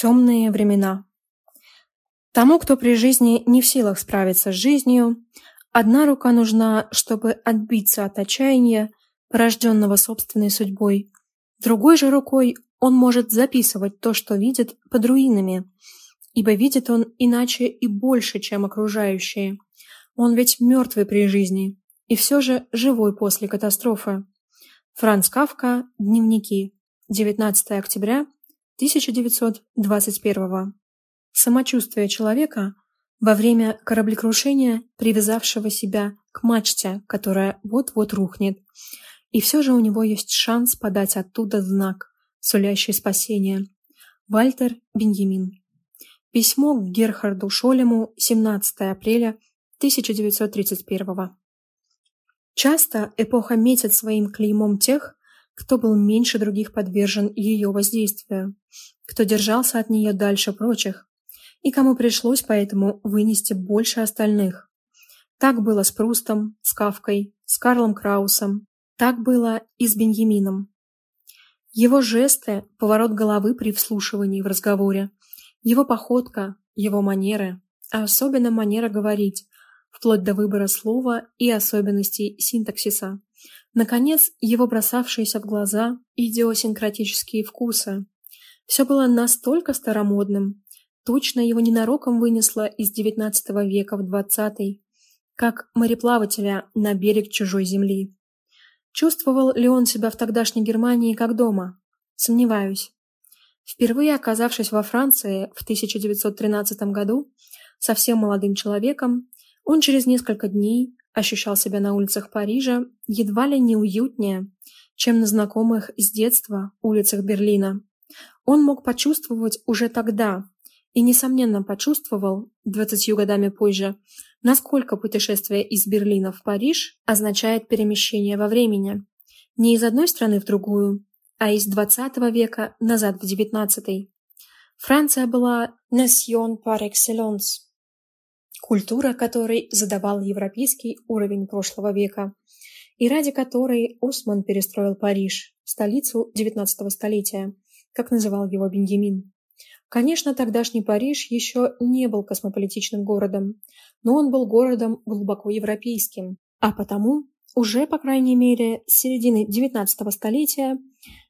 Темные времена. Тому, кто при жизни не в силах справиться с жизнью, одна рука нужна, чтобы отбиться от отчаяния, порожденного собственной судьбой. Другой же рукой он может записывать то, что видит под руинами, ибо видит он иначе и больше, чем окружающие. Он ведь мертвый при жизни, и все же живой после катастрофы. Франц Кафка. Дневники. 19 октября 1921. Самочувствие человека во время кораблекрушения, привязавшего себя к мачте, которая вот-вот рухнет. И все же у него есть шанс подать оттуда знак, сулящий спасение. Вальтер Беньямин. Письмо к Герхарду Шолему 17 апреля 1931. Часто эпоха метит своим клеймом тех, кто был меньше других подвержен ее воздействию, кто держался от нее дальше прочих, и кому пришлось поэтому вынести больше остальных. Так было с Прустом, с Кавкой, с Карлом Краусом, так было и с Беньямином. Его жесты, поворот головы при вслушивании в разговоре, его походка, его манеры, а особенно манера говорить, вплоть до выбора слова и особенностей синтаксиса. Наконец, его бросавшиеся в глаза идиосинкратические вкусы. Все было настолько старомодным, точно его ненароком вынесло из XIX века в XX, как мореплавателя на берег чужой земли. Чувствовал ли он себя в тогдашней Германии как дома? Сомневаюсь. Впервые оказавшись во Франции в 1913 году, совсем молодым человеком, он через несколько дней ощущал себя на улицах Парижа едва ли не уютнее, чем на знакомых с детства улицах Берлина. Он мог почувствовать уже тогда, и, несомненно, почувствовал двадцатью годами позже, насколько путешествие из Берлина в Париж означает перемещение во времени. Не из одной страны в другую, а из XX века назад в XIX. Франция была «nation par excellence», культура которой задавал европейский уровень прошлого века, и ради которой Осман перестроил Париж, столицу XIX столетия, как называл его Беньямин. Конечно, тогдашний Париж еще не был космополитичным городом, но он был городом глубоко европейским, а потому уже, по крайней мере, с середины XIX столетия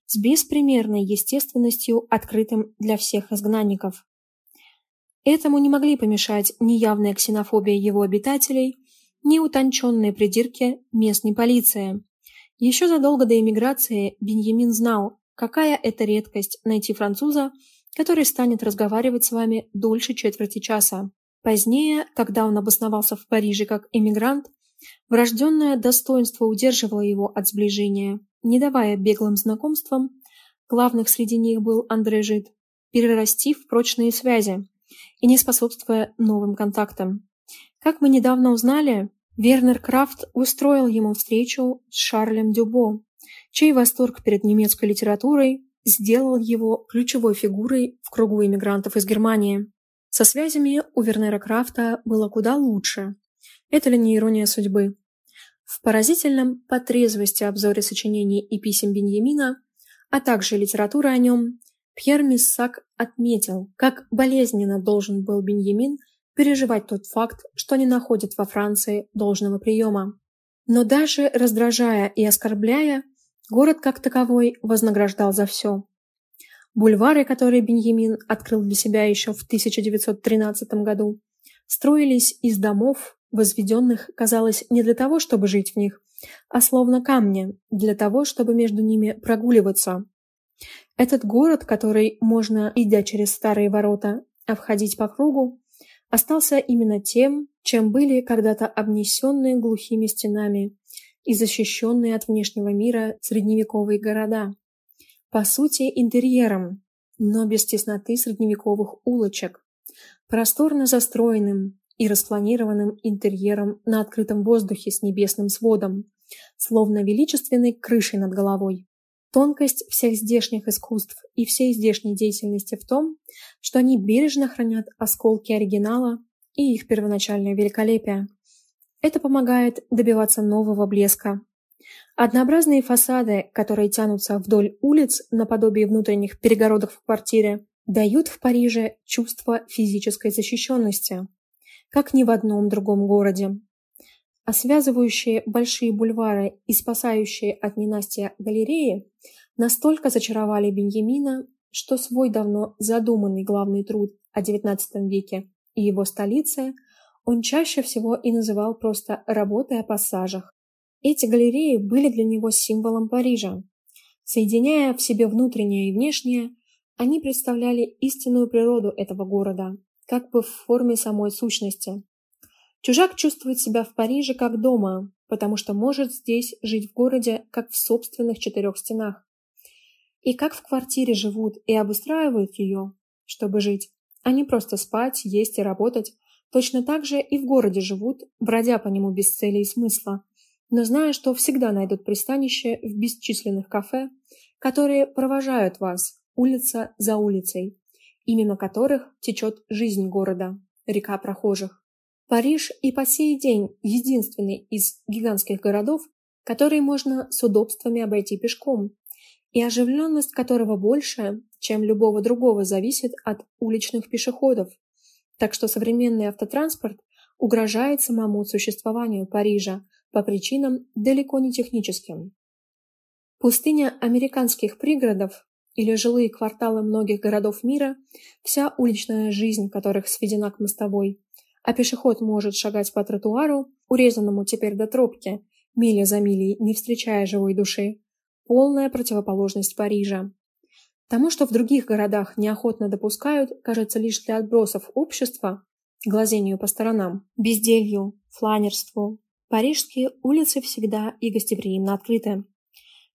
с беспримерной естественностью открытым для всех изгнанников. Этому не могли помешать ни явная ксенофобия его обитателей, ни утонченные придирки местной полиции. Еще задолго до эмиграции Беньямин знал, какая это редкость найти француза, который станет разговаривать с вами дольше четверти часа. Позднее, когда он обосновался в Париже как эмигрант, врожденное достоинство удерживало его от сближения, не давая беглым знакомствам, главных среди них был Андре Жид, перерасти в прочные связи, и не способствуя новым контактам. Как мы недавно узнали, Вернер Крафт устроил ему встречу с Шарлем Дюбо, чей восторг перед немецкой литературой сделал его ключевой фигурой в кругу иммигрантов из Германии. Со связями у Вернера Крафта было куда лучше. Это ли не ирония судьбы? В поразительном по трезвости обзоре сочинений и писем Беньямина, а также литературы о нем, Пьер Миссак отметил, как болезненно должен был Беньямин переживать тот факт, что не находит во Франции должного приема. Но даже раздражая и оскорбляя, город как таковой вознаграждал за все. Бульвары, которые Беньямин открыл для себя еще в 1913 году, строились из домов, возведенных, казалось, не для того, чтобы жить в них, а словно камни, для того, чтобы между ними прогуливаться. Этот город, который можно, идя через старые ворота, обходить по кругу, остался именно тем, чем были когда-то обнесенные глухими стенами и защищенные от внешнего мира средневековые города. По сути, интерьером, но без тесноты средневековых улочек, просторно застроенным и распланированным интерьером на открытом воздухе с небесным сводом, словно величественной крышей над головой. Тонкость всех здешних искусств и всей здешней деятельности в том, что они бережно хранят осколки оригинала и их первоначальное великолепие. Это помогает добиваться нового блеска. Однообразные фасады, которые тянутся вдоль улиц наподобие внутренних перегородок в квартире, дают в Париже чувство физической защищенности, как ни в одном другом городе. А связывающие большие бульвары и спасающие от ненастья галереи настолько зачаровали Беньямина, что свой давно задуманный главный труд о XIX веке и его столице он чаще всего и называл просто «работой о пассажах». Эти галереи были для него символом Парижа. Соединяя в себе внутреннее и внешнее, они представляли истинную природу этого города, как бы в форме самой сущности. Чужак чувствует себя в Париже как дома, потому что может здесь жить в городе, как в собственных четырех стенах. И как в квартире живут и обустраивают ее, чтобы жить, а не просто спать, есть и работать, точно так же и в городе живут, бродя по нему без цели и смысла, но зная, что всегда найдут пристанище в бесчисленных кафе, которые провожают вас улица за улицей, и мимо которых течет жизнь города, река прохожих. Париж и по сей день единственный из гигантских городов, которые можно с удобствами обойти пешком, и оживленность которого больше, чем любого другого, зависит от уличных пешеходов. Так что современный автотранспорт угрожает самому существованию Парижа по причинам далеко не техническим. Пустыня американских пригородов или жилые кварталы многих городов мира, вся уличная жизнь которых сведена к мостовой, а пешеход может шагать по тротуару, урезанному теперь до тропки, миля за милей, не встречая живой души, полная противоположность Парижа. Тому, что в других городах неохотно допускают, кажется лишь для отбросов общества, глазению по сторонам, безделью, фланерству. Парижские улицы всегда и гостеприимно открыты.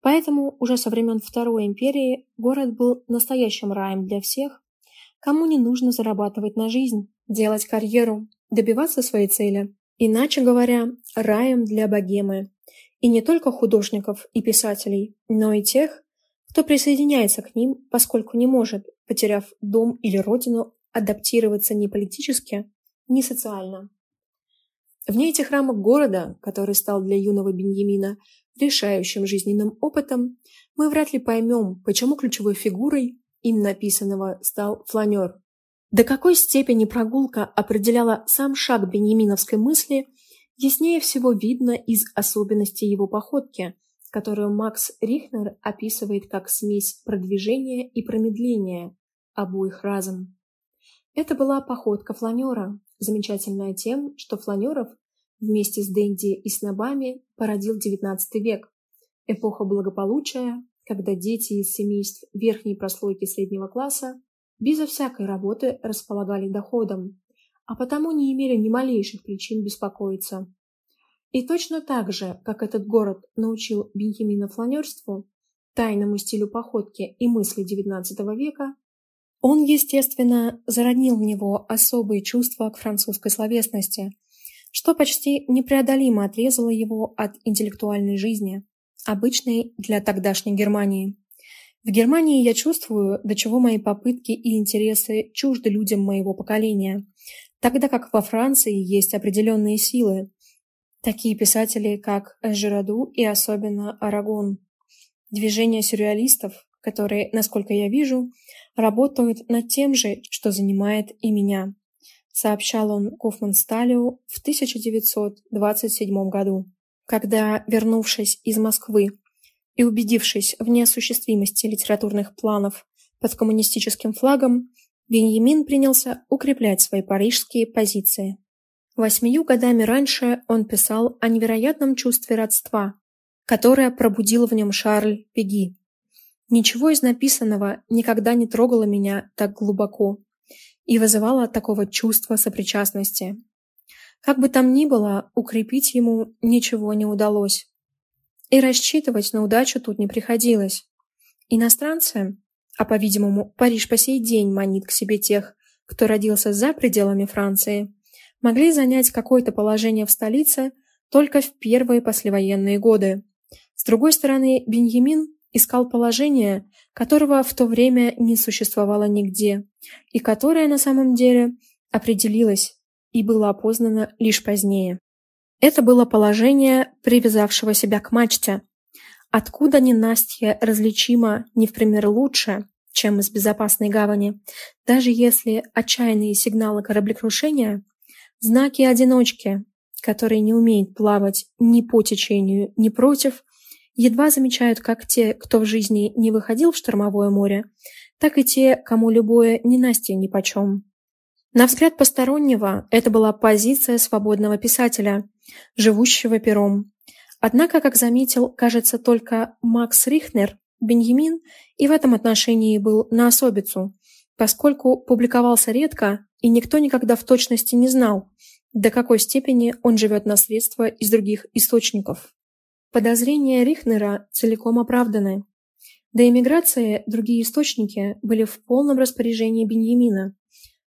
Поэтому уже со времен Второй империи город был настоящим раем для всех, кому не нужно зарабатывать на жизнь, делать карьеру, добиваться своей цели. Иначе говоря, раем для богемы, и не только художников и писателей, но и тех, кто присоединяется к ним, поскольку не может, потеряв дом или родину, адаптироваться ни политически, ни социально. Вне этих рамок города, который стал для юного Беньямина решающим жизненным опытом, мы вряд ли поймем, почему ключевой фигурой им написанного стал фланер. До какой степени прогулка определяла сам шаг беньяминовской мысли – яснее всего видно из особенностей его походки, которую Макс Рихнер описывает как смесь продвижения и промедления, обоих разом. Это была походка фланера, замечательная тем, что фланеров вместе с Дэнди и снобами породил XIX век, эпоха благополучия, когда дети из семейств верхней прослойки среднего класса безо всякой работы располагали доходом, а потому не имели ни малейших причин беспокоиться. И точно так же, как этот город научил Беньямина фланерству, тайному стилю походки и мысли XIX века, он, естественно, зароднил в него особые чувства к французской словесности, что почти непреодолимо отрезало его от интеллектуальной жизни, обычной для тогдашней Германии. В Германии я чувствую, до чего мои попытки и интересы чужды людям моего поколения, тогда как во Франции есть определенные силы, такие писатели, как Жираду и особенно Арагон. Движение сюрреалистов, которые, насколько я вижу, работают над тем же, что занимает и меня, сообщал он Кофмансталю в 1927 году, когда, вернувшись из Москвы и убедившись в неосуществимости литературных планов под коммунистическим флагом, Беньямин принялся укреплять свои парижские позиции. Восьмию годами раньше он писал о невероятном чувстве родства, которое пробудил в нем Шарль Пеги. Ничего из написанного никогда не трогало меня так глубоко и вызывало такого чувства сопричастности. Как бы там ни было, укрепить ему ничего не удалось. И рассчитывать на удачу тут не приходилось. Иностранцы, а, по-видимому, Париж по сей день манит к себе тех, кто родился за пределами Франции, могли занять какое-то положение в столице только в первые послевоенные годы. С другой стороны, Беньямин искал положение, которого в то время не существовало нигде, и которое на самом деле определилось и было опознано лишь позднее. Это было положение привязавшего себя к мачте, откуда ненастье различимо не в пример лучше, чем из безопасной гавани, даже если отчаянные сигналы кораблекрушения – знаки одиночки, которые не умеют плавать ни по течению, ни против, едва замечают как те, кто в жизни не выходил в штормовое море, так и те, кому любое ненастье нипочем. На взгляд постороннего это была позиция свободного писателя, живущего пером. Однако, как заметил, кажется, только Макс Рихнер, Беньямин и в этом отношении был на особицу, поскольку публиковался редко, и никто никогда в точности не знал, до какой степени он живет на средства из других источников. Подозрения Рихнера целиком оправданы. До эмиграции другие источники были в полном распоряжении Беньямина.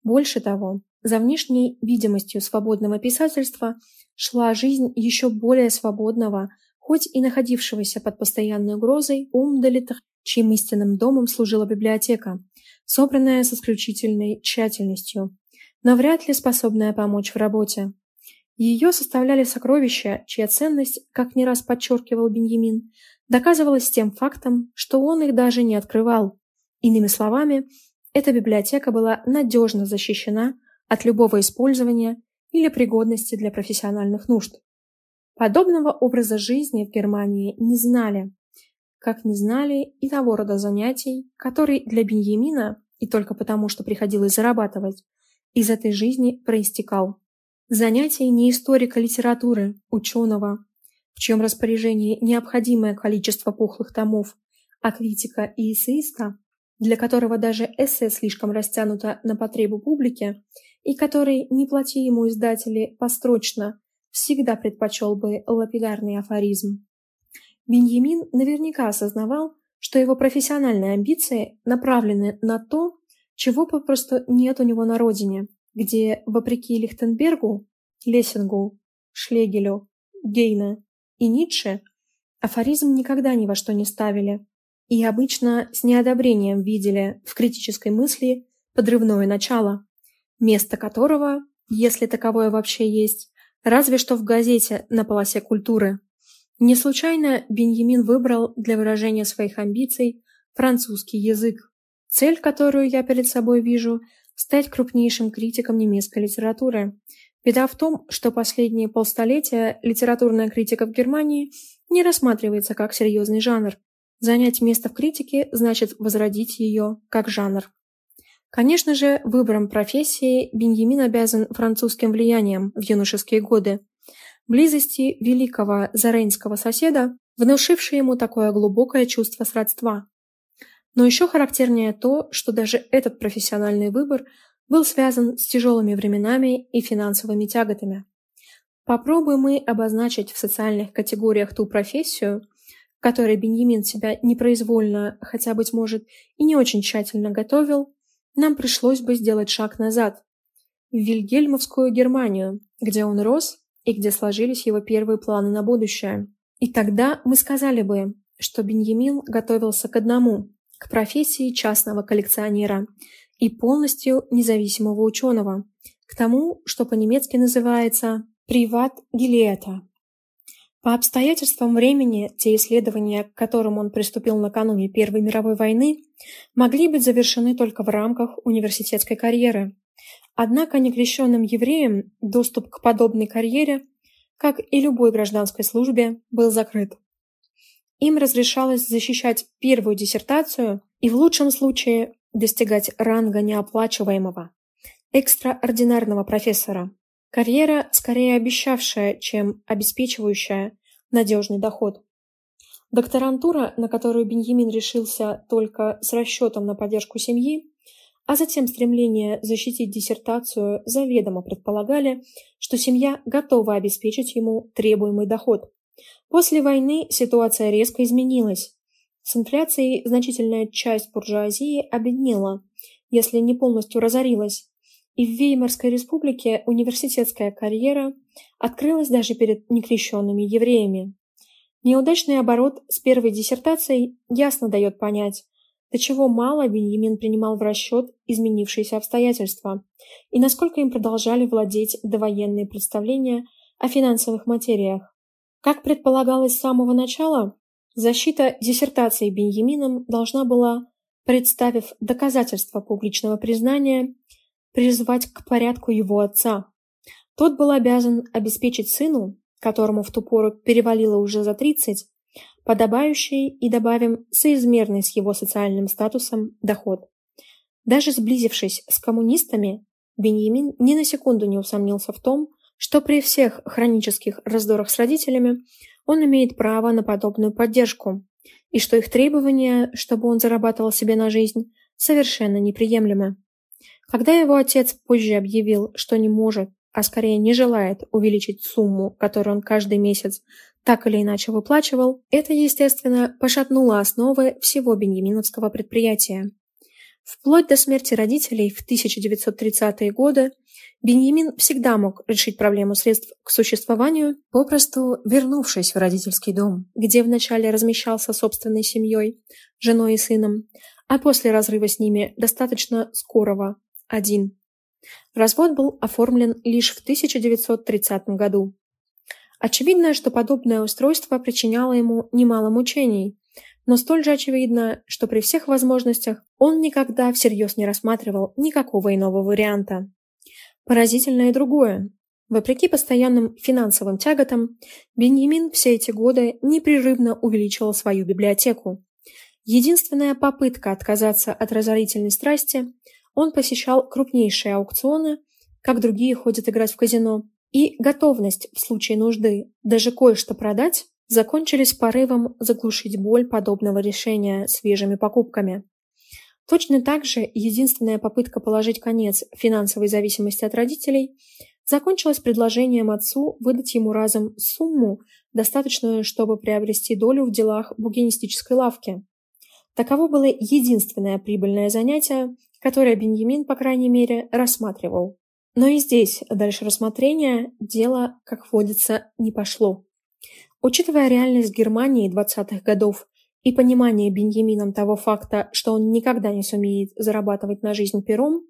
Больше того, за внешней видимостью свободного писательства шла жизнь еще более свободного, хоть и находившегося под постоянной угрозой Умдалитр, чьим истинным домом служила библиотека, собранная с исключительной тщательностью, но вряд ли способная помочь в работе. Ее составляли сокровища, чья ценность, как не раз подчеркивал Беньямин, доказывалась тем фактом, что он их даже не открывал. Иными словами, эта библиотека была надежно защищена от любого использования или пригодности для профессиональных нужд. Подобного образа жизни в Германии не знали, как не знали и того рода занятий, который для Беньямина, и только потому, что приходилось зарабатывать, из этой жизни проистекал. Занятия не историка литературы, ученого, в чьем распоряжении необходимое количество пухлых томов, а критика и эссеиста, для которого даже эссе слишком растянуто на потребу публики, и который, не плати ему издатели построчно, всегда предпочел бы лапидарный афоризм. Беньямин наверняка осознавал, что его профессиональные амбиции направлены на то, чего попросту нет у него на родине, где, вопреки Лихтенбергу, Лессингу, Шлегелю, Гейне и Ницше, афоризм никогда ни во что не ставили и обычно с неодобрением видели в критической мысли подрывное начало, место которого, если таковое вообще есть, разве что в газете на полосе культуры. Не случайно Беньямин выбрал для выражения своих амбиций французский язык, цель, которую я перед собой вижу – стать крупнейшим критиком немецкой литературы. Беда в том, что последние полстолетия литературная критика в Германии не рассматривается как серьезный жанр. Занять место в критике значит возродить ее как жанр. Конечно же, выбором профессии Беньямин обязан французским влиянием в юношеские годы, близости великого зарейнского соседа, внушившей ему такое глубокое чувство сродства. Но еще характернее то, что даже этот профессиональный выбор был связан с тяжелыми временами и финансовыми тяготами. Попробуем мы обозначить в социальных категориях ту профессию, которой Беньямин себя непроизвольно, хотя, быть может, и не очень тщательно готовил, нам пришлось бы сделать шаг назад, в Вильгельмовскую Германию, где он рос и где сложились его первые планы на будущее. И тогда мы сказали бы, что Беньямин готовился к одному к профессии частного коллекционера и полностью независимого ученого, к тому, что по-немецки называется «приват гилета». По обстоятельствам времени те исследования, к которым он приступил накануне Первой мировой войны, могли быть завершены только в рамках университетской карьеры. Однако некрещенным евреям доступ к подобной карьере, как и любой гражданской службе, был закрыт. Им разрешалось защищать первую диссертацию и в лучшем случае достигать ранга неоплачиваемого, экстраординарного профессора. Карьера скорее обещавшая, чем обеспечивающая надежный доход. Докторантура, на которую Беньямин решился только с расчетом на поддержку семьи, а затем стремление защитить диссертацию заведомо предполагали, что семья готова обеспечить ему требуемый доход. После войны ситуация резко изменилась. С инфляцией значительная часть буржуазии обеднела, если не полностью разорилась, и в Веймарской республике университетская карьера открылась даже перед некрещенными евреями. Неудачный оборот с первой диссертацией ясно дает понять, до чего мало Беньямин принимал в расчет изменившиеся обстоятельства и насколько им продолжали владеть довоенные представления о финансовых материях. Как предполагалось с самого начала, защита диссертации Беньямином должна была представив доказательства публичного признания, призвать к порядку его отца. Тот был обязан обеспечить сыну, которому в ту пору перевалило уже за тридцать, подобающий и, добавим, соизмерный с его социальным статусом доход. Даже сблизившись с коммунистами, Беньямин ни на секунду не усомнился в том, что при всех хронических раздорах с родителями он имеет право на подобную поддержку, и что их требования, чтобы он зарабатывал себе на жизнь, совершенно неприемлемы. Когда его отец позже объявил, что не может, а скорее не желает увеличить сумму, которую он каждый месяц так или иначе выплачивал, это, естественно, пошатнуло основы всего беньяминовского предприятия. Вплоть до смерти родителей в 1930-е годы Беньямин всегда мог решить проблему средств к существованию, попросту вернувшись в родительский дом, где вначале размещался собственной семьей, женой и сыном, а после разрыва с ними достаточно скорого – один. Развод был оформлен лишь в 1930 году. Очевидно, что подобное устройство причиняло ему немало мучений, но столь же очевидно, что при всех возможностях он никогда всерьез не рассматривал никакого иного варианта. Поразительно и другое. Вопреки постоянным финансовым тяготам, Беньямин все эти годы непрерывно увеличивал свою библиотеку. Единственная попытка отказаться от разорительной страсти – он посещал крупнейшие аукционы, как другие ходят играть в казино, и готовность в случае нужды даже кое-что продать закончились порывом заглушить боль подобного решения свежими покупками. Точно так же единственная попытка положить конец финансовой зависимости от родителей закончилась предложением отцу выдать ему разом сумму, достаточную, чтобы приобрести долю в делах букинистической лавки. Таково было единственное прибыльное занятие, которое Беньямин, по крайней мере, рассматривал. Но и здесь, дальше рассмотрения, дело, как водится, не пошло. Учитывая реальность Германии 20-х годов и понимание Беньямином того факта, что он никогда не сумеет зарабатывать на жизнь пером,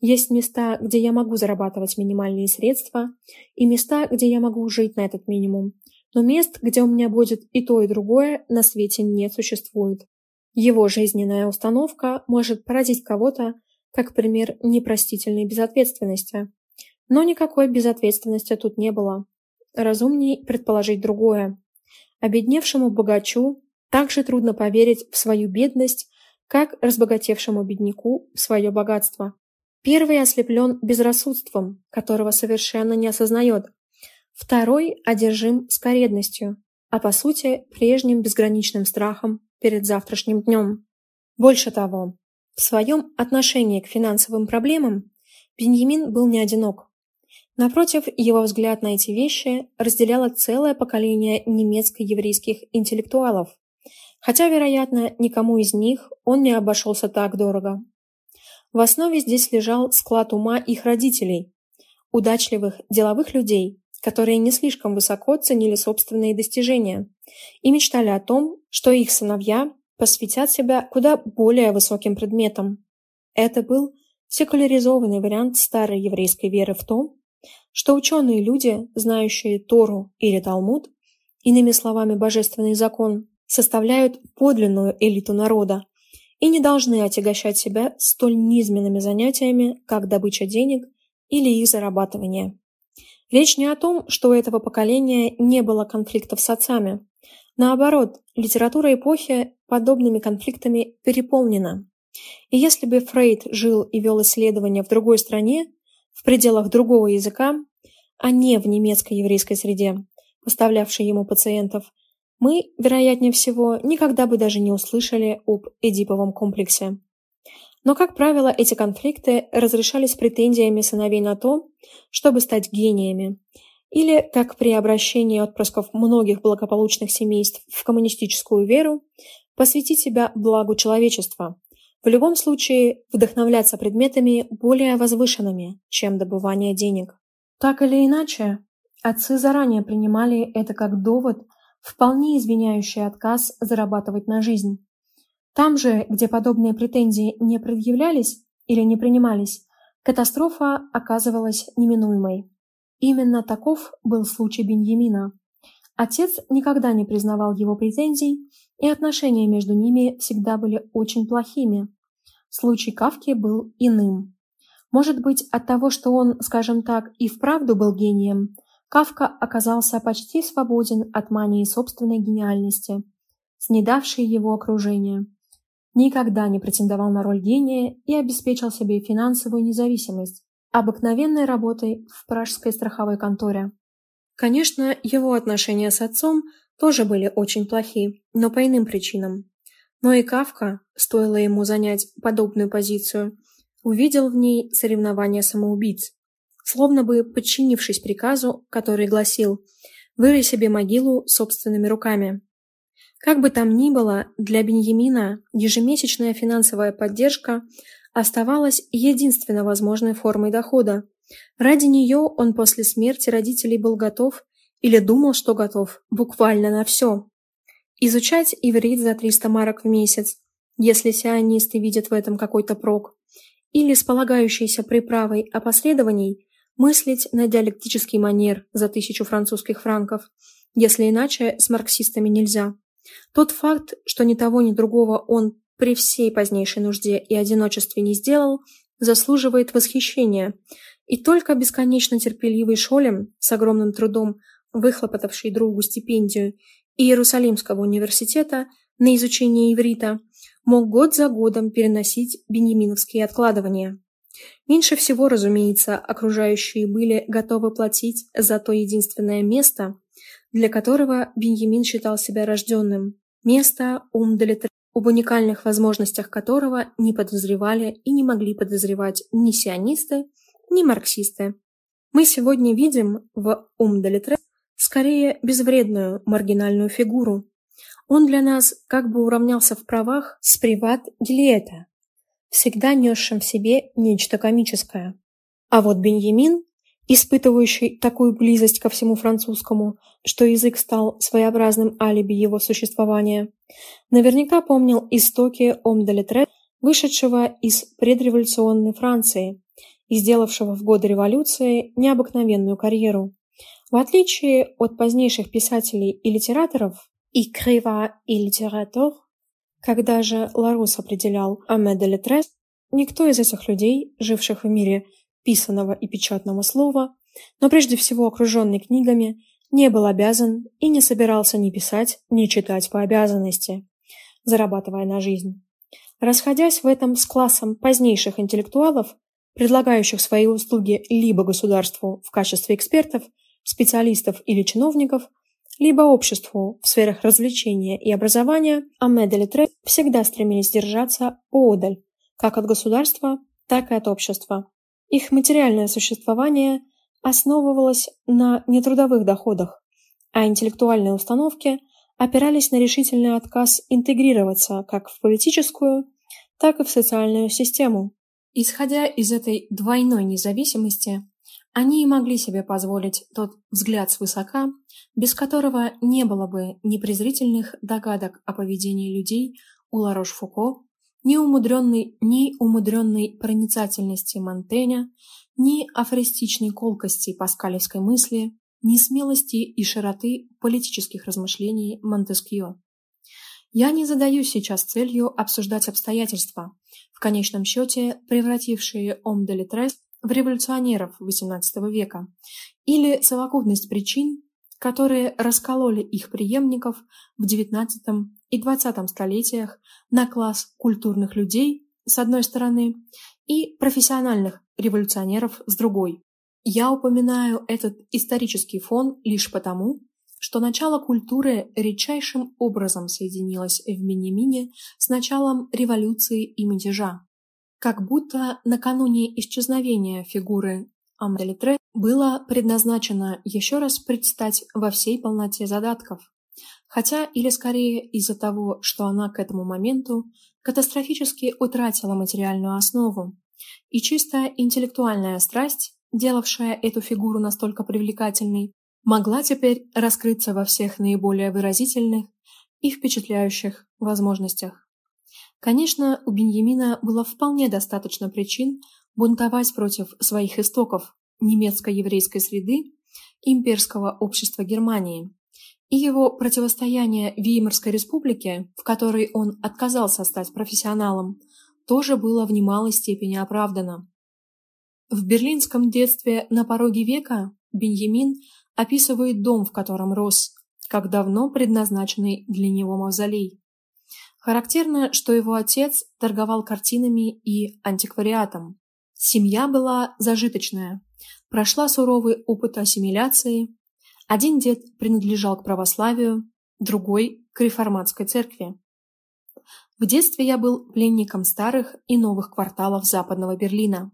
есть места, где я могу зарабатывать минимальные средства, и места, где я могу жить на этот минимум. Но мест, где у меня будет и то, и другое, на свете не существует. Его жизненная установка может поразить кого-то, как пример непростительной безответственности. Но никакой безответственности тут не было. Разумней предположить другое. Обедневшему богачу также трудно поверить в свою бедность, как разбогатевшему бедняку в свое богатство. Первый ослеплен безрассудством, которого совершенно не осознает. Второй одержим скоредностью, а по сути прежним безграничным страхом перед завтрашним днем. Больше того, в своем отношении к финансовым проблемам Беньямин был не одинок. Напротив, его взгляд на эти вещи разделяло целое поколение немецко-еврейских интеллектуалов, хотя, вероятно, никому из них он не обошелся так дорого. В основе здесь лежал склад ума их родителей, удачливых деловых людей, которые не слишком высоко ценили собственные достижения и мечтали о том, что их сыновья посвятят себя куда более высоким предметам. Это был секуляризованный вариант старой еврейской веры в том, что ученые люди, знающие Тору или Талмуд, иными словами божественный закон, составляют подлинную элиту народа и не должны отягощать себя столь низменными занятиями, как добыча денег или их зарабатывание. Речь не о том, что у этого поколения не было конфликтов с отцами, Наоборот, литература эпохи подобными конфликтами переполнена. И если бы Фрейд жил и вел исследования в другой стране, в пределах другого языка, а не в немецко-еврейской среде, поставлявшей ему пациентов, мы, вероятнее всего, никогда бы даже не услышали об Эдиповом комплексе. Но, как правило, эти конфликты разрешались претензиями сыновей на то, чтобы стать гениями, или, как при обращении отпрысков многих благополучных семейств в коммунистическую веру, посвятить себя благу человечества. В любом случае, вдохновляться предметами более возвышенными, чем добывание денег. Так или иначе, отцы заранее принимали это как довод, вполне извиняющий отказ зарабатывать на жизнь. Там же, где подобные претензии не предъявлялись или не принимались, катастрофа оказывалась неминуемой. Именно таков был случай Беньямина. Отец никогда не признавал его претензий, и отношения между ними всегда были очень плохими. случай Кавки был иным. Может быть, от того, что он, скажем так, и вправду был гением, Кавка оказался почти свободен от мании собственной гениальности, снедавшей его окружение. Никогда не претендовал на роль гения и обеспечил себе финансовую независимость обыкновенной работой в пражской страховой конторе. Конечно, его отношения с отцом тоже были очень плохи, но по иным причинам. Но и Кавка, стоило ему занять подобную позицию, увидел в ней соревнование самоубийц, словно бы подчинившись приказу, который гласил «Вырой себе могилу собственными руками». Как бы там ни было, для Беньямина ежемесячная финансовая поддержка оставалась единственно возможной формой дохода. Ради нее он после смерти родителей был готов или думал, что готов, буквально на все. Изучать иврит за 300 марок в месяц, если сионисты видят в этом какой-то прок, или с полагающейся приправой опоследований мыслить на диалектический манер за тысячу французских франков, если иначе с марксистами нельзя. Тот факт, что ни того, ни другого он при всей позднейшей нужде и одиночестве не сделал, заслуживает восхищения, и только бесконечно терпеливый Шолем, с огромным трудом выхлопотавший другу стипендию Иерусалимского университета на изучение иврита, мог год за годом переносить беньяминовские откладывания. Меньше всего, разумеется, окружающие были готовы платить за то единственное место, для которого Беньямин считал себя рожденным. Место Умдалитр, об уникальных возможностях которого не подозревали и не могли подозревать ни сионисты, ни марксисты. Мы сегодня видим в Умдалитре скорее безвредную маргинальную фигуру. Он для нас как бы уравнялся в правах с приват Гильета, всегда несшим в себе нечто комическое. А вот Беньямин, испытывающий такую близость ко всему французскому, что язык стал своеобразным алиби его существования, наверняка помнил истоки Омдалетре, вышедшего из предреволюционной Франции и сделавшего в годы революции необыкновенную карьеру. В отличие от позднейших писателей и литераторов, и крива и литератор, когда же Ларус определял «аме де летрес», никто из этих людей, живших в мире писанного и печатного слова, но прежде всего окруженный книгами, не был обязан и не собирался ни писать, ни читать по обязанности, зарабатывая на жизнь. Расходясь в этом с классом позднейших интеллектуалов, предлагающих свои услуги либо государству в качестве экспертов, специалистов или чиновников, либо обществу в сферах развлечения и образования, а Меделитре всегда стремились держаться поодаль, как от государства, так и от общества. Их материальное существование основывалось на нетрудовых доходах, а интеллектуальные установки опирались на решительный отказ интегрироваться как в политическую, так и в социальную систему. Исходя из этой двойной независимости, они и могли себе позволить тот взгляд свысока, без которого не было бы ни презрительных догадок о поведении людей у Ларош-Фуко, ни умудренной, ни умудренной проницательности Монтэня, ни афористичной колкости паскалевской мысли, ни смелости и широты политических размышлений Монтескьё. Я не задаюсь сейчас целью обсуждать обстоятельства, в конечном счете превратившие Ом де Литрес в революционеров XVIII века, или совокупность причин, которые раскололи их преемников в XIX и XX столетиях на класс культурных людей с одной стороны и профессиональных революционеров с другой. Я упоминаю этот исторический фон лишь потому, что начало культуры редчайшим образом соединилось в Бенемине с началом революции и мятежа. Как будто накануне исчезновения фигуры Амделитре было предназначено еще раз предстать во всей полноте задатков, хотя или скорее из-за того, что она к этому моменту катастрофически утратила материальную основу, и чисто интеллектуальная страсть, делавшая эту фигуру настолько привлекательной, могла теперь раскрыться во всех наиболее выразительных и впечатляющих возможностях. Конечно, у Беньямина было вполне достаточно причин бунтовать против своих истоков немецко-еврейской среды имперского общества Германии и его противостояние Веймарской республике, в которой он отказался стать профессионалом, тоже было в немалой степени оправдано. В берлинском детстве на пороге века Беньямин описывает дом, в котором рос, как давно предназначенный для него мавзолей. Характерно, что его отец торговал картинами и антиквариатом. Семья была зажиточная, прошла суровый опыт ассимиляции. Один дед принадлежал к православию, другой – к реформатской церкви. В детстве я был пленником старых и новых кварталов западного Берлина.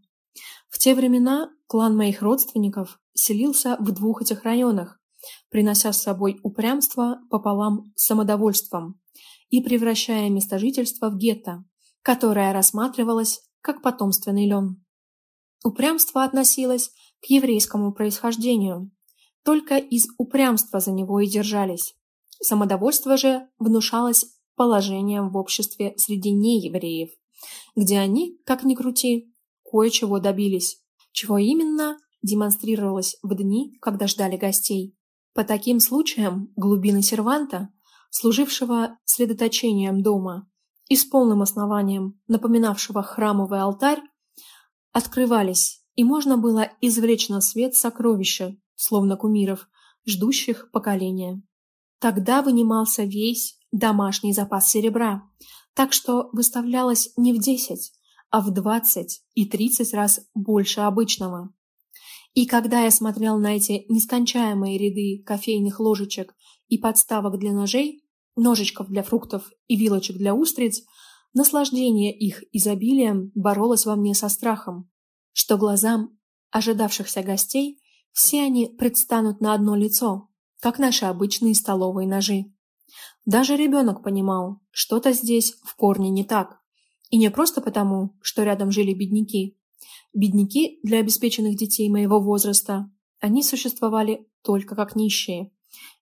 В те времена клан моих родственников селился в двух этих районах, принося с собой упрямство пополам с самодовольством и превращая место жительства в гетто, которое рассматривалось как потомственный лен. Упрямство относилось к еврейскому происхождению. Только из упрямства за него и держались. Самодовольство же внушалось положением в обществе среди неевреев, где они, как ни крути, кое-чего добились. Чего именно, демонстрировалось в дни, когда ждали гостей. По таким случаям глубины серванта, служившего средоточением дома и с полным основанием напоминавшего храмовый алтарь, открывались, и можно было извлечь на свет сокровища, словно кумиров, ждущих поколения. Тогда вынимался весь домашний запас серебра, так что выставлялось не в 10, а в 20 и 30 раз больше обычного. И когда я смотрел на эти нескончаемые ряды кофейных ложечек и подставок для ножей, ножичков для фруктов и вилочек для устриц, наслаждение их изобилием боролось во мне со страхом, что глазам ожидавшихся гостей все они предстанут на одно лицо, как наши обычные столовые ножи. Даже ребенок понимал, что-то здесь в корне не так. И не просто потому, что рядом жили бедняки, Бедняки для обеспеченных детей моего возраста, они существовали только как нищие.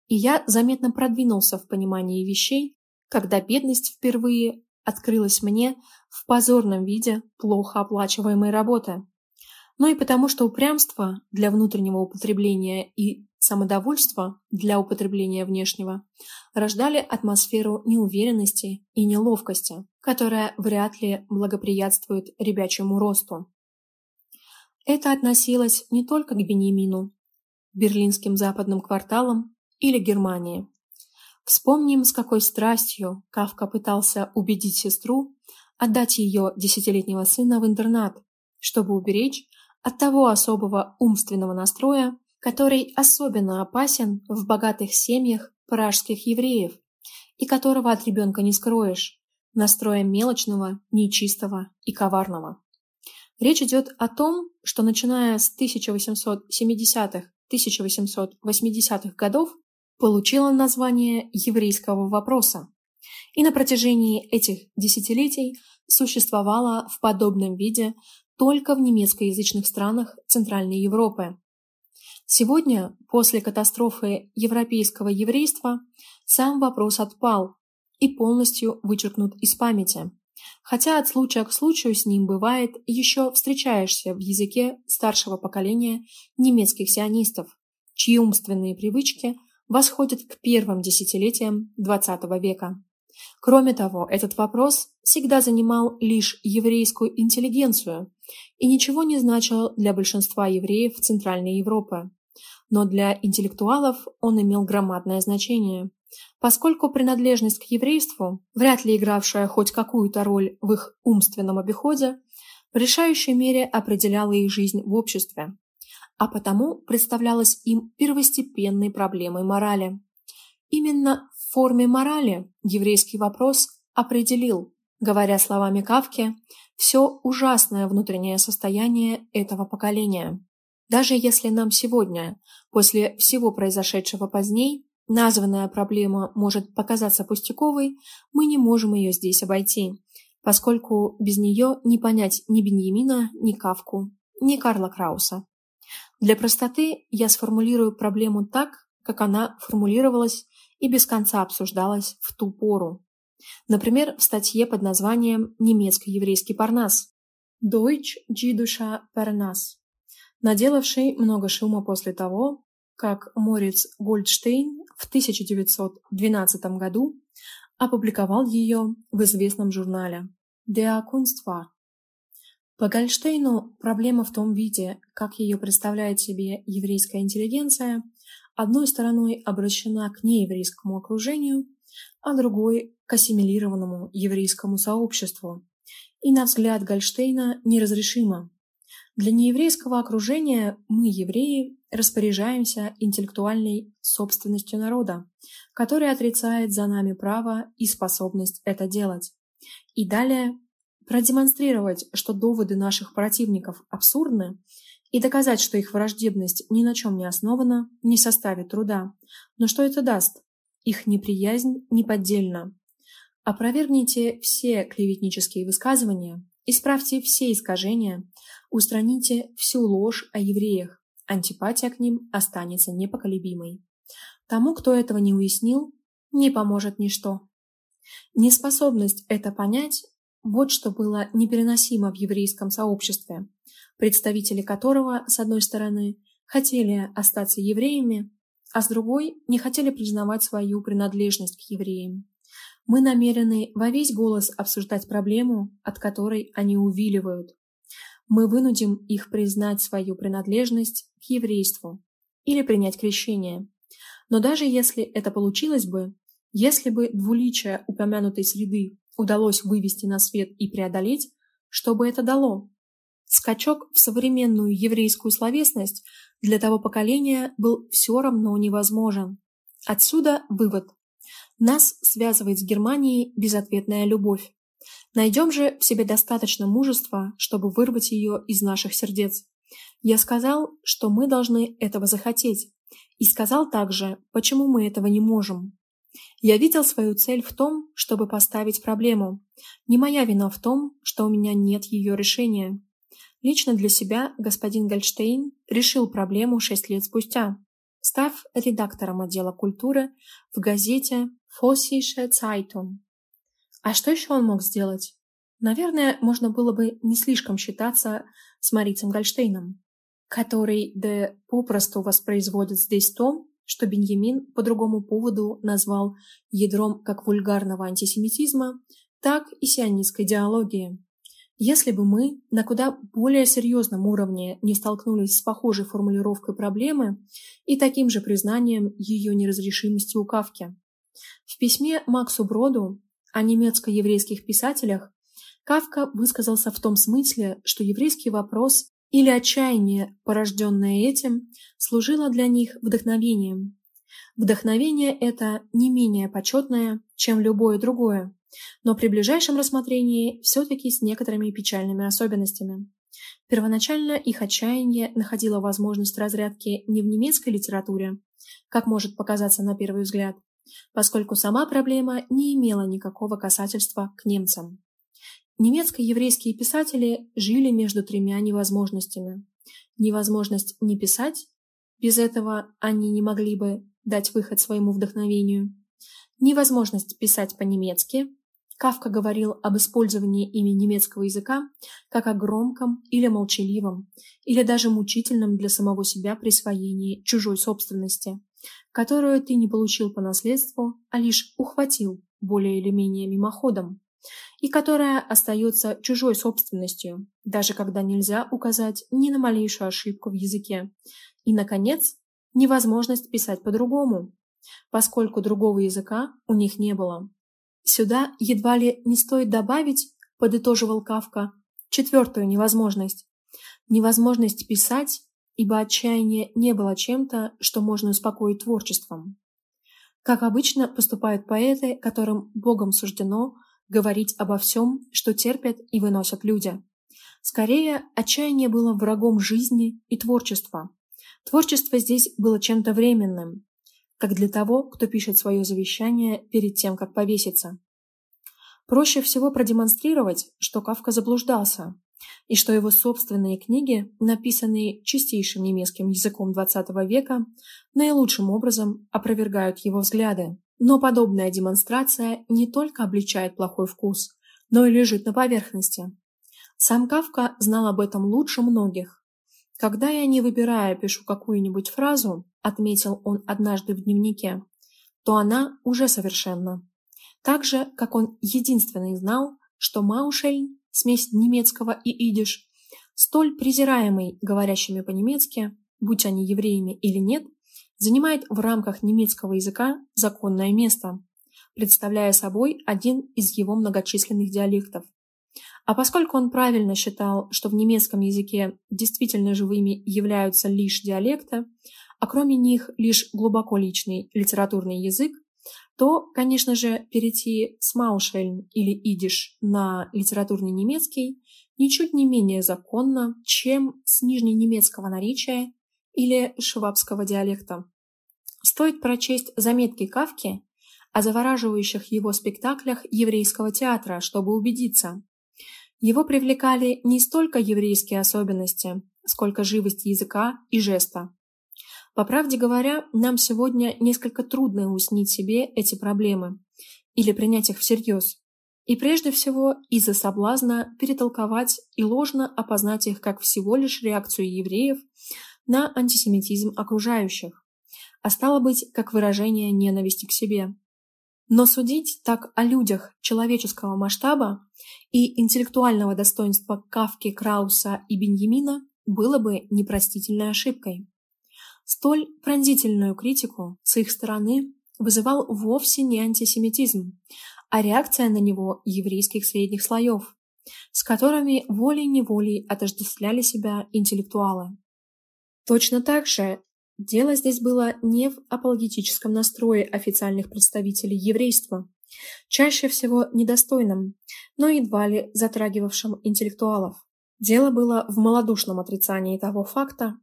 И я заметно продвинулся в понимании вещей, когда бедность впервые открылась мне в позорном виде плохо оплачиваемой работы. Но и потому, что упрямство для внутреннего употребления и самодовольство для употребления внешнего рождали атмосферу неуверенности и неловкости, которая вряд ли благоприятствует ребячьему росту. Это относилось не только к Бенемину, берлинским западным кварталам или Германии. Вспомним, с какой страстью Кавка пытался убедить сестру отдать ее десятилетнего сына в интернат, чтобы уберечь от того особого умственного настроя, который особенно опасен в богатых семьях пражских евреев и которого от ребенка не скроешь, настроя мелочного, нечистого и коварного. Речь идет о том, что начиная с 1870-1880-х годов получила название еврейского вопроса и на протяжении этих десятилетий существовала в подобном виде только в немецкоязычных странах Центральной Европы. Сегодня, после катастрофы европейского еврейства, сам вопрос отпал и полностью вычеркнут из памяти. Хотя от случая к случаю с ним бывает еще встречаешься в языке старшего поколения немецких сионистов, чьи умственные привычки восходят к первым десятилетиям XX века. Кроме того, этот вопрос всегда занимал лишь еврейскую интеллигенцию и ничего не значил для большинства евреев Центральной Европы. Но для интеллектуалов он имел громадное значение – поскольку принадлежность к еврейству, вряд ли игравшая хоть какую-то роль в их умственном обиходе, в решающей мере определяла их жизнь в обществе, а потому представлялась им первостепенной проблемой морали. Именно в форме морали еврейский вопрос определил, говоря словами Кавки, все ужасное внутреннее состояние этого поколения. Даже если нам сегодня, после всего произошедшего поздней, Названная проблема может показаться пустяковой, мы не можем ее здесь обойти, поскольку без нее не понять ни Беньямина, ни Кавку, ни Карла Крауса. Для простоты я сформулирую проблему так, как она формулировалась и без конца обсуждалась в ту пору. Например, в статье под названием «Немецко-еврейский парнас» Deutsch Jüdischer Parnas, наделавший много шума после того, как Мориц Гольдштейн в 1912 году опубликовал ее в известном журнале. der Kunst war. По Гольштейну проблема в том виде, как ее представляет себе еврейская интеллигенция, одной стороной обращена к нееврейскому окружению, а другой – к ассимилированному еврейскому сообществу. И на взгляд Гольштейна неразрешима. Для нееврейского окружения мы, евреи, распоряжаемся интеллектуальной собственностью народа, который отрицает за нами право и способность это делать. И далее продемонстрировать, что доводы наших противников абсурдны, и доказать, что их враждебность ни на чем не основана, не составит труда. Но что это даст? Их неприязнь неподдельна. Опровергните все клеветнические высказывания, исправьте все искажения, устраните всю ложь о евреях, антипатия к ним останется непоколебимой. Тому, кто этого не уяснил, не поможет ничто. Неспособность это понять – вот что было непереносимо в еврейском сообществе, представители которого, с одной стороны, хотели остаться евреями, а с другой не хотели признавать свою принадлежность к евреям. Мы намерены во весь голос обсуждать проблему, от которой они увиливают. Мы вынудим их признать свою принадлежность к еврейству или принять крещение. Но даже если это получилось бы, если бы двуличие упомянутой среды удалось вывести на свет и преодолеть, что бы это дало? Скачок в современную еврейскую словесность для того поколения был все равно невозможен. Отсюда вывод. Нас связывает с Германией безответная любовь. Найдем же в себе достаточно мужества, чтобы вырвать ее из наших сердец. Я сказал, что мы должны этого захотеть, и сказал также, почему мы этого не можем. Я видел свою цель в том, чтобы поставить проблему. Не моя вина в том, что у меня нет ее решения. Лично для себя господин Гольштейн решил проблему шесть лет спустя, став редактором отдела культуры в газете «Фосише Zeitung». А что еще он мог сделать? Наверное, можно было бы не слишком считаться с Марицем Гольштейном, который да попросту воспроизводит здесь то, что Беньямин по другому поводу назвал ядром как вульгарного антисемитизма, так и сионистской идеологии. Если бы мы на куда более серьезном уровне не столкнулись с похожей формулировкой проблемы и таким же признанием ее неразрешимости у Кавки. В письме Максу Броду о немецко-еврейских писателях Кавка высказался в том смысле, что еврейский вопрос или отчаяние, порожденное этим, служило для них вдохновением. Вдохновение это не менее почетное, чем любое другое, но при ближайшем рассмотрении все-таки с некоторыми печальными особенностями. Первоначально их отчаяние находило возможность разрядки не в немецкой литературе, как может показаться на первый взгляд, поскольку сама проблема не имела никакого касательства к немцам. Немецко-еврейские писатели жили между тремя невозможностями. Невозможность не писать, без этого они не могли бы дать выход своему вдохновению. Невозможность писать по-немецки, Кавка говорил об использовании ими немецкого языка как о громком или молчаливом, или даже мучительном для самого себя присвоении чужой собственности, которую ты не получил по наследству, а лишь ухватил более или менее мимоходом, и которая остается чужой собственностью, даже когда нельзя указать ни на малейшую ошибку в языке. И, наконец, невозможность писать по-другому, поскольку другого языка у них не было. Сюда едва ли не стоит добавить, подытоживал Кавка, четвертую невозможность. Невозможность писать, ибо отчаяние не было чем-то, что можно успокоить творчеством. Как обычно поступают поэты, которым Богом суждено говорить обо всем, что терпят и выносят люди. Скорее, отчаяние было врагом жизни и творчества. Творчество здесь было чем-то временным, как для того, кто пишет свое завещание перед тем, как повеситься. Проще всего продемонстрировать, что Кавка заблуждался, и что его собственные книги, написанные чистейшим немецким языком XX века, наилучшим образом опровергают его взгляды. Но подобная демонстрация не только обличает плохой вкус, но и лежит на поверхности. Сам Кавка знал об этом лучше многих, когда я, не выбирая, пишу какую-нибудь фразу, отметил он однажды в дневнике, то она уже совершенна. Так же, как он единственный знал, что Маушельн, смесь немецкого и идиш, столь презираемый говорящими по-немецки, будь они евреями или нет, занимает в рамках немецкого языка законное место, представляя собой один из его многочисленных диалектов. А поскольку он правильно считал, что в немецком языке действительно живыми являются лишь диалекты, а кроме них лишь глубоко личный литературный язык, то, конечно же, перейти с Маушельн или идиш на литературный немецкий ничуть не менее законно, чем с нижненемецкого наречия или швабского диалекта. Стоит прочесть заметки Кавки о завораживающих его спектаклях еврейского театра, чтобы убедиться. Его привлекали не столько еврейские особенности, сколько живость языка и жеста. По правде говоря, нам сегодня несколько трудно уяснить себе эти проблемы или принять их всерьез. И прежде всего из-за соблазна перетолковать и ложно опознать их как всего лишь реакцию евреев на антисемитизм окружающих, а стало быть, как выражение ненависти к себе. Но судить так о людях человеческого масштаба и интеллектуального достоинства Кавки, Крауса и Беньямина было бы непростительной ошибкой. Столь пронзительную критику с их стороны вызывал вовсе не антисемитизм, а реакция на него еврейских средних слоев, с которыми волей-неволей отождествляли себя интеллектуалы. Точно так же дело здесь было не в апологетическом настрое официальных представителей еврейства, чаще всего недостойном, но едва ли затрагивавшем интеллектуалов. Дело было в малодушном отрицании того факта,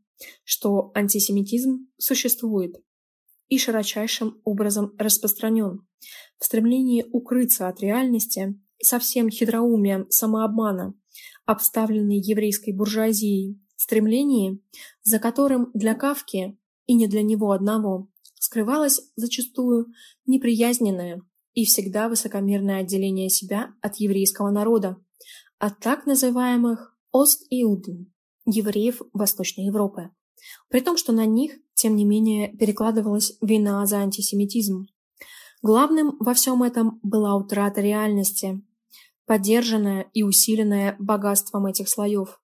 что антисемитизм существует и широчайшим образом распространен, в стремлении укрыться от реальности со всем хитроумием самообмана, обставленной еврейской буржуазией, стремлении, за которым для Кавки и не для него одного скрывалось зачастую неприязненное и всегда высокомерное отделение себя от еврейского народа, от так называемых «Ост-Иуден» евреев Восточной Европы, при том, что на них, тем не менее, перекладывалась вина за антисемитизм. Главным во всем этом была утрата реальности, поддержанная и усиленная богатством этих слоев.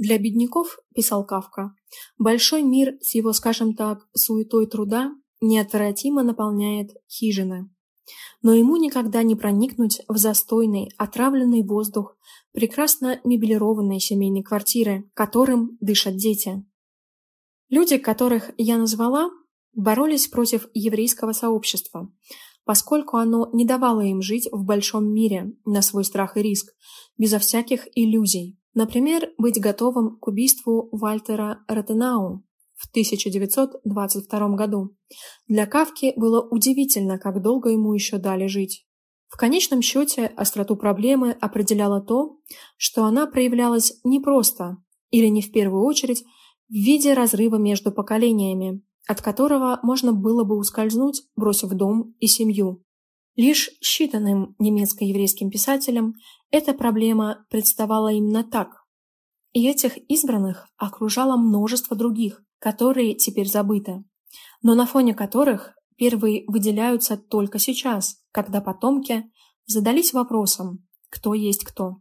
Для бедняков, писал Кавка, большой мир с его, скажем так, суетой труда неотвратимо наполняет хижины. Но ему никогда не проникнуть в застойный, отравленный воздух прекрасно мебелированной семейной квартиры, которым дышат дети. Люди, которых я назвала, боролись против еврейского сообщества, поскольку оно не давало им жить в большом мире на свой страх и риск, безо всяких иллюзий. Например, быть готовым к убийству Вальтера Ротенау в 1922 году. Для Кавки было удивительно, как долго ему еще дали жить. В конечном счете остроту проблемы определяло то, что она проявлялась не просто или не в первую очередь в виде разрыва между поколениями, от которого можно было бы ускользнуть, бросив дом и семью. Лишь считанным немецко-еврейским писателям эта проблема представала именно так. И этих избранных окружало множество других, которые теперь забыты, но на фоне которых Первые выделяются только сейчас, когда потомки задались вопросом, кто есть кто.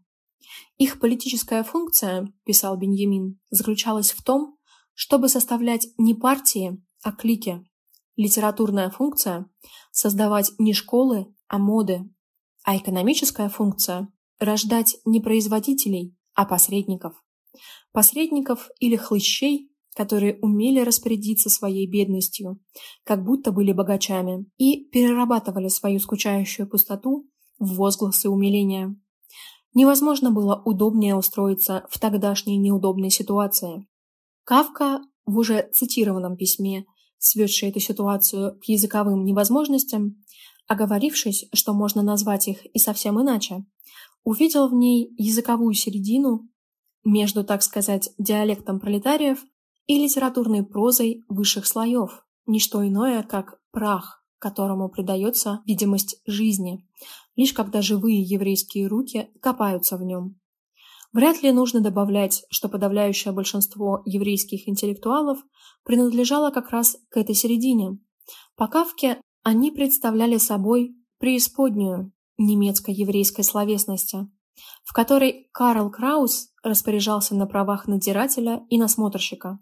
Их политическая функция, писал Беньямин, заключалась в том, чтобы составлять не партии, а клики. Литературная функция – создавать не школы, а моды. А экономическая функция – рождать не производителей, а посредников. Посредников или хлыщей, которые умели распорядиться своей бедностью, как будто были богачами, и перерабатывали свою скучающую пустоту в возгласы умиления. Невозможно было удобнее устроиться в тогдашней неудобной ситуации. Кавка в уже цитированном письме, сведший эту ситуацию к языковым невозможностям, оговорившись, что можно назвать их и совсем иначе, увидел в ней языковую середину между, так сказать, диалектом пролетариев и литературной прозой высших слоев, не что иное, как прах, которому придается видимость жизни, лишь когда живые еврейские руки копаются в нем. Вряд ли нужно добавлять, что подавляющее большинство еврейских интеллектуалов принадлежало как раз к этой середине. По Кавке они представляли собой преисподнюю, немецко-еврейской словесности, в которой Карл Краус распоряжался на правах надзирателя и насмотрщика,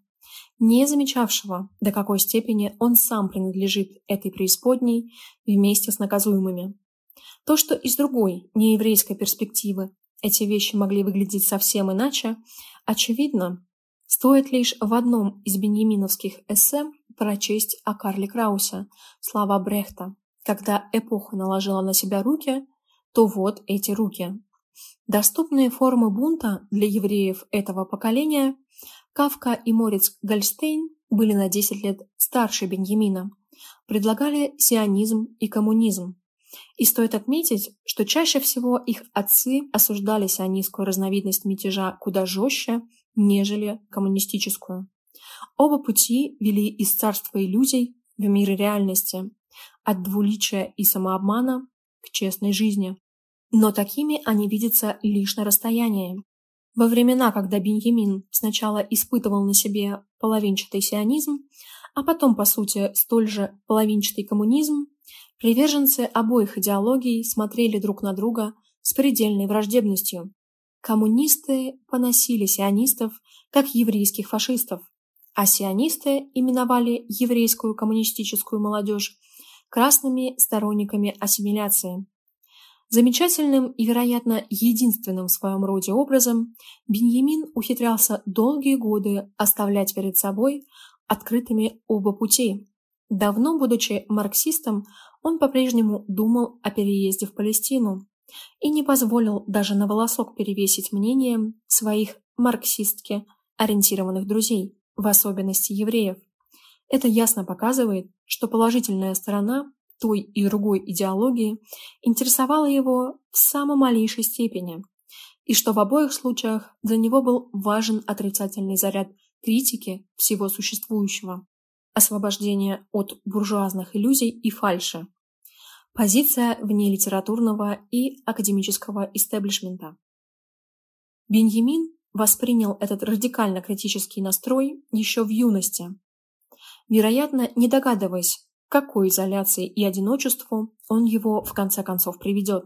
не замечавшего, до какой степени он сам принадлежит этой преисподней вместе с наказуемыми. То, что из другой, нееврейской перспективы эти вещи могли выглядеть совсем иначе, очевидно, стоит лишь в одном из беньяминовских эссе прочесть о Карле Краусе слова Брехта. Когда эпоха наложила на себя руки, то вот эти руки. Доступные формы бунта для евреев этого поколения Кавка и Мориц Гольштейн были на 10 лет старше Беньямина, предлагали сионизм и коммунизм. И стоит отметить, что чаще всего их отцы осуждали сионистскую разновидность мятежа куда жестче, нежели коммунистическую. Оба пути вели из царства иллюзий в мир реальности, от двуличия и самообмана к честной жизни. Но такими они видятся лишь на расстоянии. Во времена, когда Беньямин сначала испытывал на себе половинчатый сионизм, а потом, по сути, столь же половинчатый коммунизм, приверженцы обоих идеологий смотрели друг на друга с предельной враждебностью. Коммунисты поносили сионистов как еврейских фашистов, а сионисты именовали еврейскую коммунистическую молодежь красными сторонниками ассимиляции. Замечательным и, вероятно, единственным в своем роде образом Беньямин ухитрялся долгие годы оставлять перед собой открытыми оба пути. Давно будучи марксистом, он по-прежнему думал о переезде в Палестину и не позволил даже на волосок перевесить мнением своих марксистски ориентированных друзей, в особенности евреев. Это ясно показывает, что положительная сторона той и другой идеологии интересовала его в самой малейшей степени, и что в обоих случаях для него был важен отрицательный заряд критики всего существующего, освобождение от буржуазных иллюзий и фальши, позиция вне литературного и академического истеблишмента. Беньямин воспринял этот радикально критический настрой еще в юности, вероятно, не догадываясь, какой изоляции и одиночеству он его в конце концов приведет.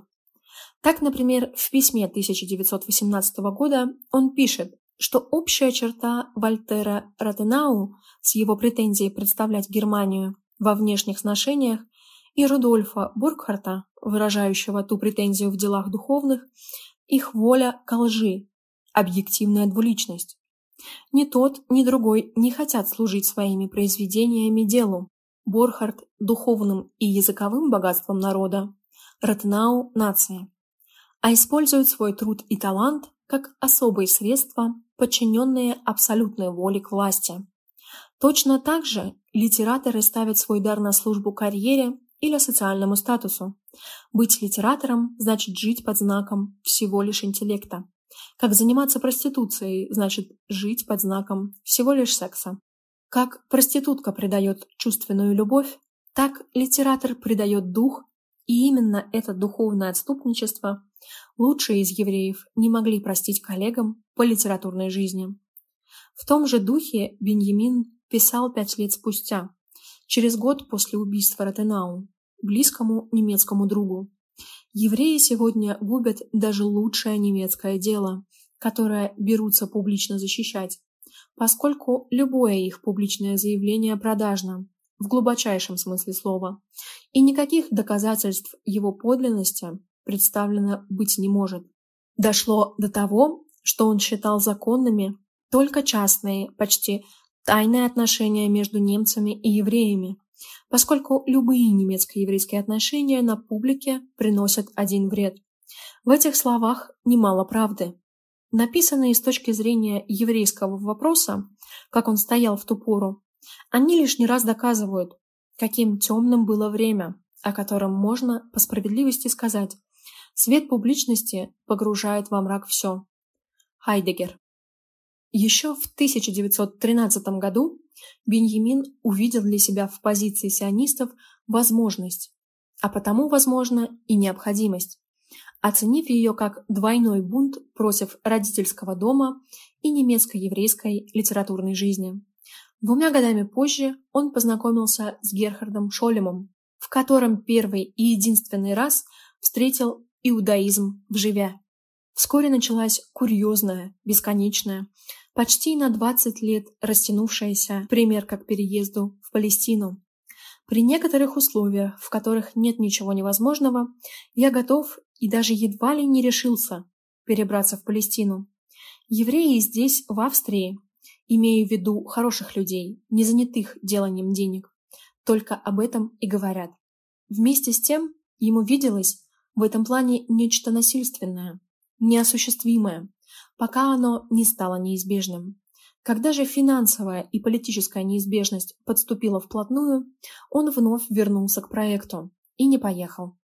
Так, например, в письме 1918 года он пишет, что общая черта Вольтера Ротенау с его претензией представлять Германию во внешних сношениях и Рудольфа Буркхарта, выражающего ту претензию в делах духовных, их воля ко лжи, объективная двуличность. Ни тот, ни другой не хотят служить своими произведениями делу, Борхард – духовным и языковым богатством народа, Ратнау – нация, а используют свой труд и талант как особые средства, подчиненные абсолютной воле к власти. Точно так же литераторы ставят свой дар на службу карьере или социальному статусу. Быть литератором значит жить под знаком всего лишь интеллекта. Как заниматься проституцией значит жить под знаком всего лишь секса. Как проститутка придает чувственную любовь, так литератор придает дух, и именно это духовное отступничество лучшие из евреев не могли простить коллегам по литературной жизни. В том же духе Беньямин писал пять лет спустя, через год после убийства Ротенау, близкому немецкому другу. Евреи сегодня губят даже лучшее немецкое дело, которое берутся публично защищать, поскольку любое их публичное заявление продажно, в глубочайшем смысле слова, и никаких доказательств его подлинности представлено быть не может. Дошло до того, что он считал законными только частные, почти тайные отношения между немцами и евреями, поскольку любые немецко-еврейские отношения на публике приносят один вред. В этих словах немало правды написанные с точки зрения еврейского вопроса, как он стоял в ту пору, они лишний раз доказывают, каким темным было время, о котором можно по справедливости сказать, свет публичности погружает во мрак все. Хайдегер. Еще в 1913 году Беньямин увидел для себя в позиции сионистов возможность, а потому, возможно, и необходимость оценив ее как двойной бунт против родительского дома и немецко-еврейской литературной жизни. Двумя годами позже он познакомился с Герхардом Шолемом, в котором первый и единственный раз встретил иудаизм в живя. Вскоре началась курьезная, бесконечная, почти на 20 лет растянувшаяся примерка к переезду в Палестину. При некоторых условиях, в которых нет ничего невозможного, я готов и даже едва ли не решился перебраться в Палестину. Евреи здесь, в Австрии, имею в виду хороших людей, не занятых деланием денег, только об этом и говорят. Вместе с тем, ему виделось в этом плане нечто насильственное, неосуществимое, пока оно не стало неизбежным. Когда же финансовая и политическая неизбежность подступила вплотную, он вновь вернулся к проекту и не поехал.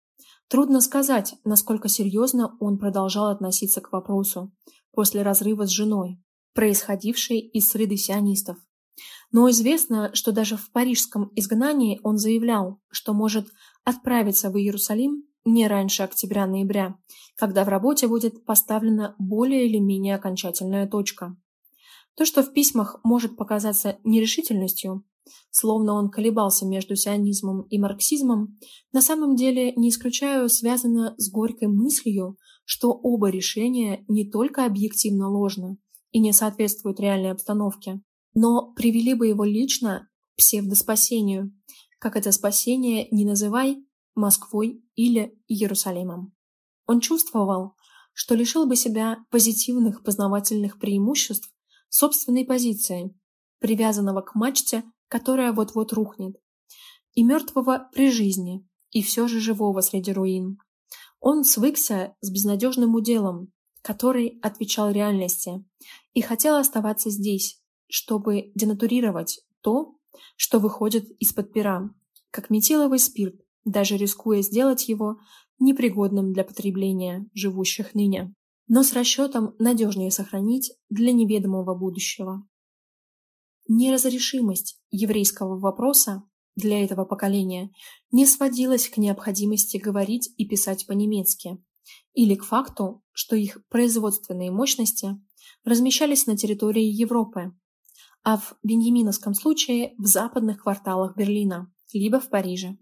Трудно сказать, насколько серьезно он продолжал относиться к вопросу после разрыва с женой, происходившей из среды сионистов. Но известно, что даже в парижском изгнании он заявлял, что может отправиться в Иерусалим не раньше октября-ноября, когда в работе будет поставлена более или менее окончательная точка. То, что в письмах может показаться нерешительностью, словно он колебался между сионизмом и марксизмом, на самом деле, не исключаю, связано с горькой мыслью, что оба решения не только объективно ложны и не соответствуют реальной обстановке, но привели бы его лично к псевдоспасению, как это спасение не называй Москвой или Иерусалимом. Он чувствовал, что лишил бы себя позитивных познавательных преимуществ собственной позиции, привязанного к мачте, которая вот-вот рухнет, и мертвого при жизни, и все же живого среди руин. Он свыкся с безнадежным уделом, который отвечал реальности, и хотел оставаться здесь, чтобы денатурировать то, что выходит из-под пера, как метиловый спирт, даже рискуя сделать его непригодным для потребления живущих ныне, но с расчетом надежнее сохранить для неведомого будущего. Неразрешимость еврейского вопроса для этого поколения не сводилась к необходимости говорить и писать по-немецки или к факту, что их производственные мощности размещались на территории Европы, а в беньяминовском случае в западных кварталах Берлина, либо в Париже.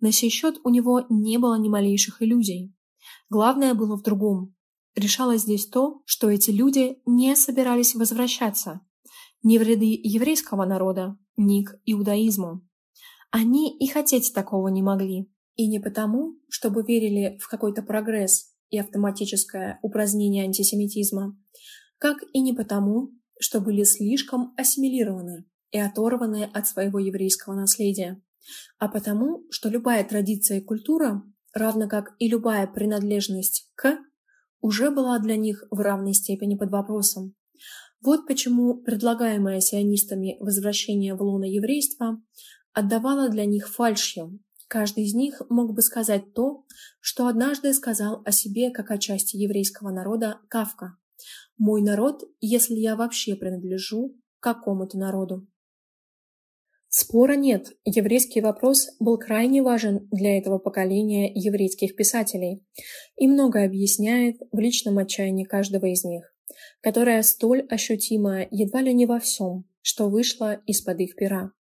На сей счет у него не было ни малейших иллюзий. Главное было в другом. Решалось здесь то, что эти люди не собирались возвращаться ни в ряды еврейского народа, ни к иудаизму. Они и хотеть такого не могли. И не потому, чтобы верили в какой-то прогресс и автоматическое упразднение антисемитизма, как и не потому, что были слишком ассимилированы и оторваны от своего еврейского наследия а потому, что любая традиция и культура, равно как и любая принадлежность к, уже была для них в равной степени под вопросом. Вот почему предлагаемое сионистами возвращение в лоно еврейства отдавало для них фальшью. Каждый из них мог бы сказать то, что однажды сказал о себе как о части еврейского народа Кавка. «Мой народ, если я вообще принадлежу какому-то народу». Спора нет, еврейский вопрос был крайне важен для этого поколения еврейских писателей и многое объясняет в личном отчаянии каждого из них, которое столь ощутимо едва ли не во всем, что вышло из-под их пера.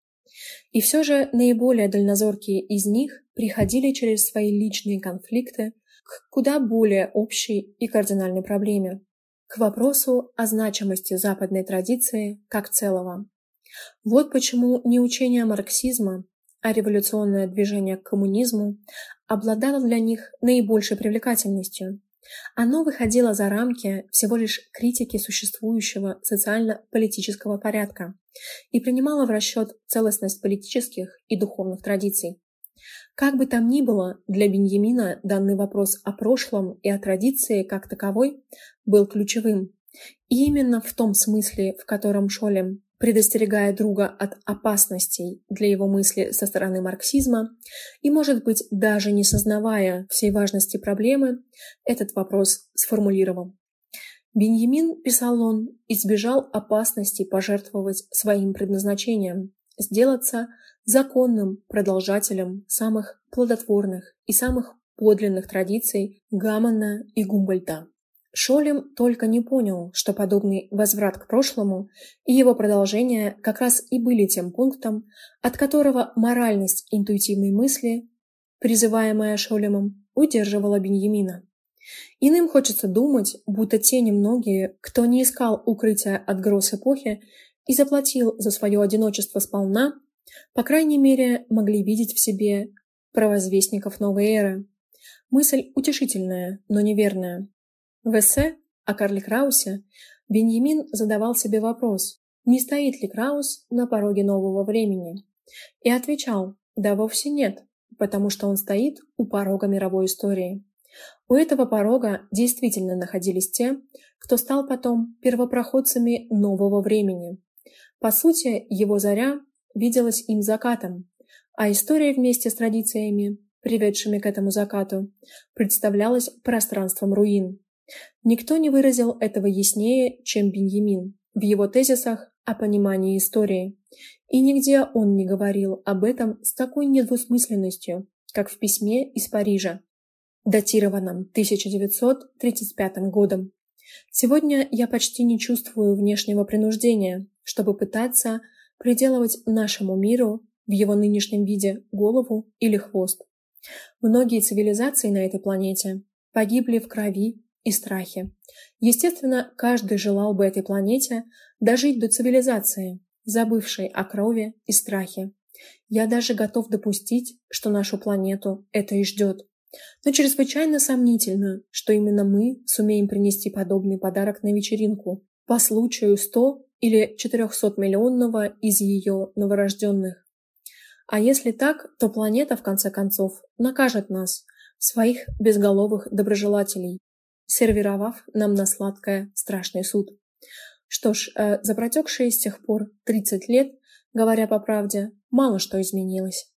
И все же наиболее дальнозоркие из них приходили через свои личные конфликты к куда более общей и кардинальной проблеме, к вопросу о значимости западной традиции как целого. Вот почему не учение марксизма, а революционное движение к коммунизму обладало для них наибольшей привлекательностью. Оно выходило за рамки всего лишь критики существующего социально-политического порядка и принимало в расчет целостность политических и духовных традиций. Как бы там ни было, для Беньямина данный вопрос о прошлом и о традиции как таковой был ключевым. И именно в том смысле, в котором Шолем предостерегая друга от опасностей для его мысли со стороны марксизма и, может быть, даже не сознавая всей важности проблемы, этот вопрос сформулировал. Беньямин, писал он, избежал опасности пожертвовать своим предназначением, сделаться законным продолжателем самых плодотворных и самых подлинных традиций Гаммона и Гумбольта. Шолем только не понял, что подобный возврат к прошлому и его продолжение как раз и были тем пунктом, от которого моральность интуитивной мысли, призываемая Шолемом, удерживала Беньямина. Иным хочется думать, будто те немногие, кто не искал укрытия от гроз эпохи и заплатил за свое одиночество сполна, по крайней мере, могли видеть в себе провозвестников новой эры. Мысль утешительная, но неверная. В эссе о Карле Краусе Беньямин задавал себе вопрос, не стоит ли Краус на пороге нового времени. И отвечал, да вовсе нет, потому что он стоит у порога мировой истории. У этого порога действительно находились те, кто стал потом первопроходцами нового времени. По сути, его заря виделась им закатом, а история вместе с традициями, приведшими к этому закату, представлялась пространством руин. Никто не выразил этого яснее, чем Беньямин в его тезисах о понимании истории. И нигде он не говорил об этом с такой недвусмысленностью, как в письме из Парижа, датированном 1935 годом. Сегодня я почти не чувствую внешнего принуждения, чтобы пытаться приделывать нашему миру в его нынешнем виде голову или хвост. Многие цивилизации на этой планете погибли в крови и страхе. Естественно, каждый желал бы этой планете дожить до цивилизации, забывшей о крови и страхе. Я даже готов допустить, что нашу планету это и ждет. Но чрезвычайно сомнительно, что именно мы сумеем принести подобный подарок на вечеринку по случаю 100 или 400-миллионного из ее новорожденных. А если так, то планета, в конце концов, накажет нас, своих безголовых доброжелателей, сервировав нам на сладкое страшный суд. Что ж, э, за протекшие с тех пор 30 лет, говоря по правде, мало что изменилось.